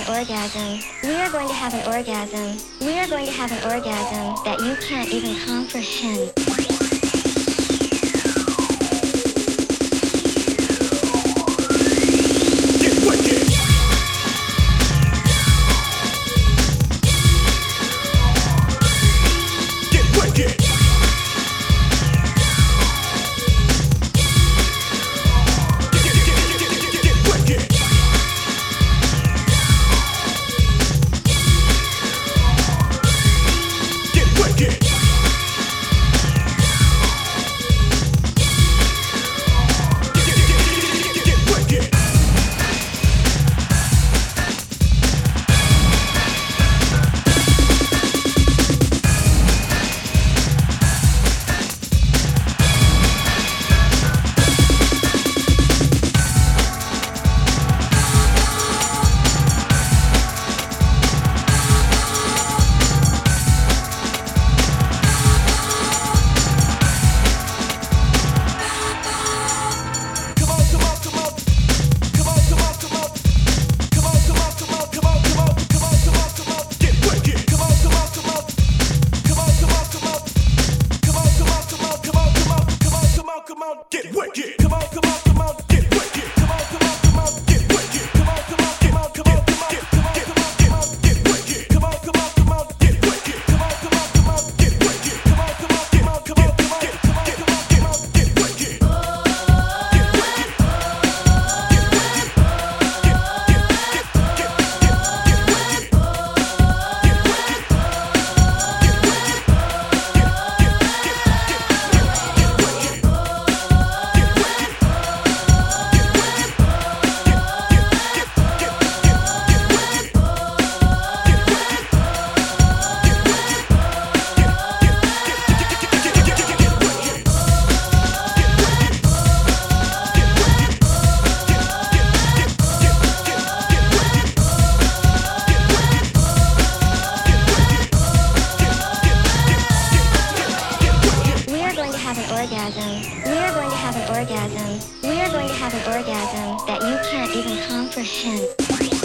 an orgasm. We are going to have an orgasm. We are going to have an orgasm that you can't even comprehend. have an orgasm. We are going to have an orgasm. We are going to have an orgasm that you can't even comprehend.